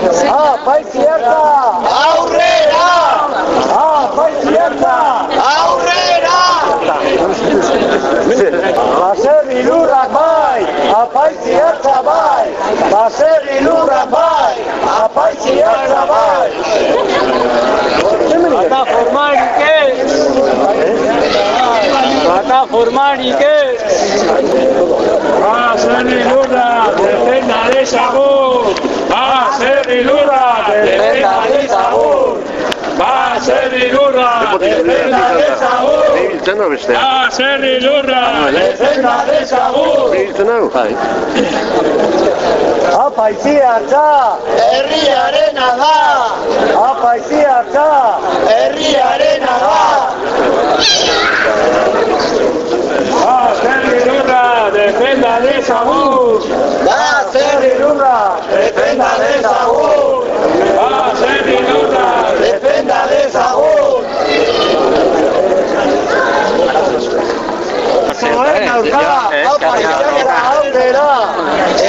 Apaizierta! Aurrera! Apaizierta! Aurrera! Baserri lurra bai! Apaizierta bai! Baserri lurra bai! Apaizierta bai! Bata formarik ez! Bata formarik ez! Baserri lurra, defenda dezagun! Baserri lurra, defenda dezagun! Baserri lurra, defenda dezagun! Ibiltzen hau beste. Baserri lurra, defenda dezagun! Ibiltzen hau? Bai. Apaizierta! Herriarena da! Apaizierta! Herriarena da! Baserri lurra, defenda dezagun! Baserri lurra! defenda dezagun! Baserri lurra, Defenda dezagun! Erasoen aurka! Apaizierta aurrera!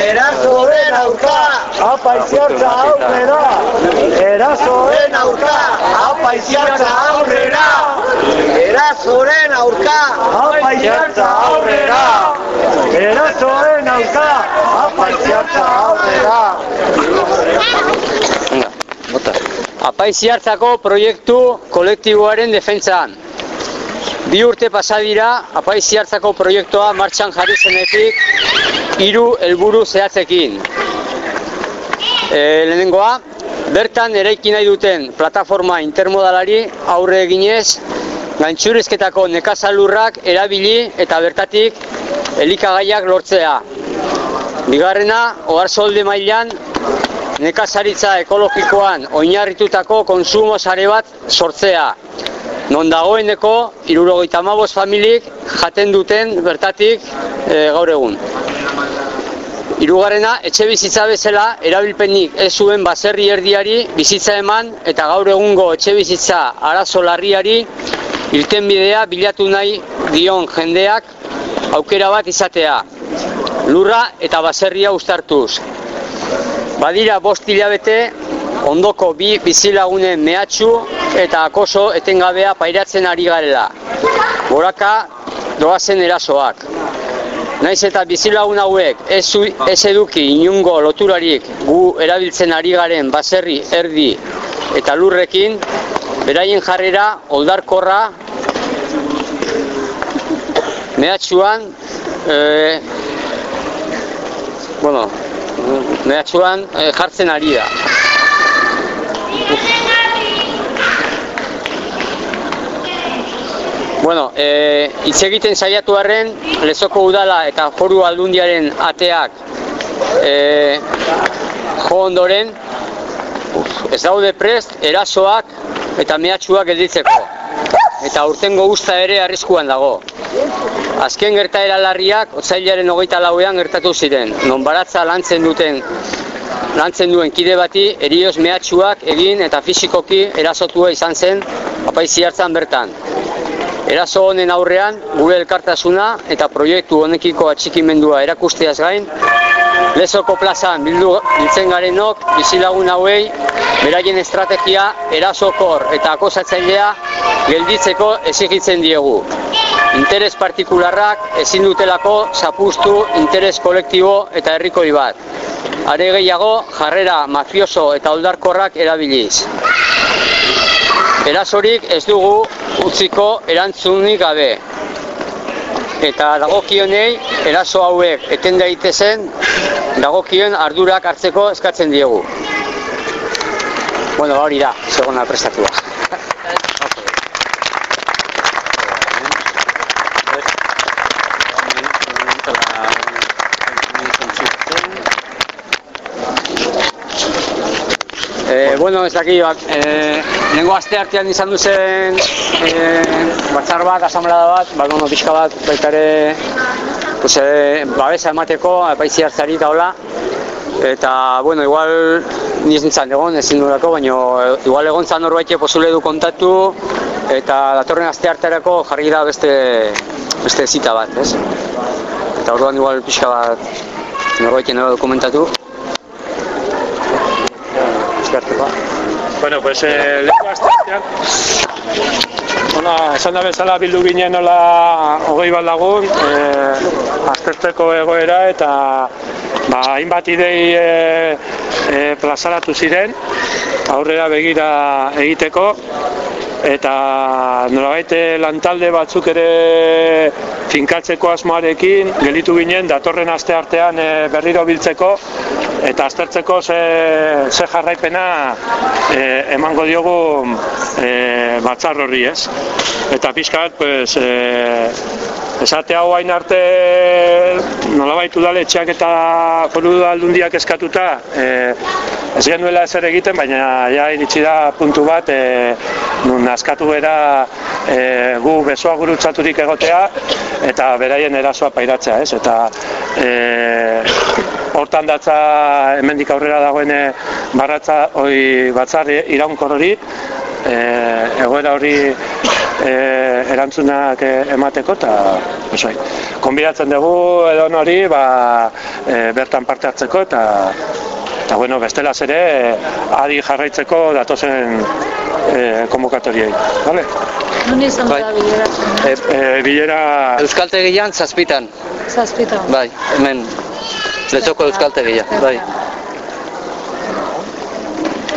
Erasoen aurka! Apaizierta aurrera! Erasoen Erasoen aurka! Apaiziertza aurrera! Erasoren aurka! Apaizierta aurrera! Erasoen aurka! Apaizierta aurrera! Apaiziartzako proiektu kolektiboaren defentsan. Bi urte pasa dira apaiziartzako proiektua martxan jarri zenetik hiru helburu zehatzekin. E, lehenengoa, bertan eraiki nahi duten plataforma intermodalari aurre eginez, gaintxurizketako nekazalurrak erabili eta bertatik elikagaiak lortzea. Bigarrena, oharsolde mailan nekazaritza ekologikoan oinarritutako konsumo sare bat sortzea. Non dagoeneko, irurogeita hamabost familik jaten duten bertatik e, gaur egun. Hirugarrena, etxe bizitza bezala erabilpenik ez zuen baserri erdiari bizitza eman eta gaur egungo etxe bizitza arazo larriari irtenbidea bilatu nahi dion jendeak aukera bat izatea. Lurra eta baserria uztartuz. Badira bost hilabete ondoko bi bizilagunen mehatxu eta akoso etengabea pairatzen ari garela. Goraka doazen erasoak. Naiz eta bizilagun hauek ez, ez eduki inungo loturarik gu erabiltzen ari garen baserri erdi eta lurrekin, beraien jarrera oldarkorra mehatxuan e, bueno, mehatxuan eh, jartzen ari da. Bueno, e, hitz egiten saiatu arren, lezoko udala eta foru aldundiaren ateak e, jo ondoren, ez daude prest, erasoak eta mehatxuak gelditzeko. Eta urtengo usta ere arriskuan dago. Azken gertaera larriak otzailaren hogeita lauean gertatu ziren, non baratza lantzen duten lantzen duen kide bati erioz mehatxuak egin eta fisikoki erasotua izan zen apaizi hartzan bertan. Eraso honen aurrean gure elkartasuna eta proiektu honekiko atxikimendua erakusteaz gain, Lezoko plazan bildu biltzen garenok bizilagun hauei beraien estrategia erasokor eta akosatzailea gelditzeko exigitzen diegu. Interes partikularrak ezin dutelako zapustu interes kolektibo eta herrikoi bat. Are gehiago jarrera mafioso eta oldarkorrak erabiliz. Erasorik ez dugu utziko erantzunik gabe. Eta dagokionei eraso hauek eten daitezen dagokion ardurak hartzeko eskatzen diegu. Bueno, hori da, segona prestatua. Eh, bueno, ez daki, bak, eh, nengo aste artean izan duzen eh, batzar bat, asamblada bat, ba, bueno, pixka bat, baita ere, pues, eh, babesa emateko, apaizi hartzari eta hola, eta, bueno, igual, ni ez nintzen egon, ezin durako, baina igual egon zan norbait posule du kontatu, eta datorren aste arterako jarri da beste, beste zita bat, ez? Eta orduan igual pixka bat norbaiten dokumentatu. Eskertuko. Bueno, pues eh, lehenko asteartean, Ona, esan da bezala bildu ginen nola hogei bat lagun, eh, aztertzeko egoera eta ba, hainbat idei eh, eh, plazaratu ziren, aurrera begira egiteko, eta nolabait eh, lantalde batzuk ere finkatzeko asmoarekin gelitu ginen datorren aste artean eh, berriro biltzeko eta aztertzeko ze, ze jarraipena eh, emango diogu eh, batzar horri ez. Eta pixka bat, pues, eh, esate hau hain arte nolabait udaletxeak eta foru aldundiak eskatuta eh, ez genuela ezer egiten, baina ja iritsi da puntu bat eh, nun askatu bera eh, gu besoa gurutzaturik egotea eta beraien erasoa pairatzea, ez? Eta eh, hortan datza hemendik aurrera dagoen eh, barratza hoi batzar iraunkor hori eh, egoera hori eh, erantzunak eh, emateko eta pues, bai, konbidatzen dugu edo hori ba, eh, bertan parte hartzeko eta eta bueno, bestelaz ere eh, adi jarraitzeko datozen eh, konvokatoriei, vale? Non izan Bai. da bilera? E, Eh, bilera Euskaltegian zazpitan, Zazpitan. bai, hemen, letzoko euskaltegia, bai.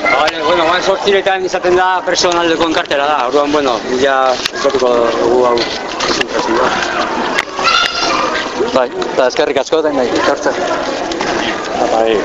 Vale, bueno, guan sortziretan izaten da personaldeko enkartera da, orduan, bueno, ja esatuko dugu hau. Bai, eta eskerrik asko den nahi, ekartzen. bai,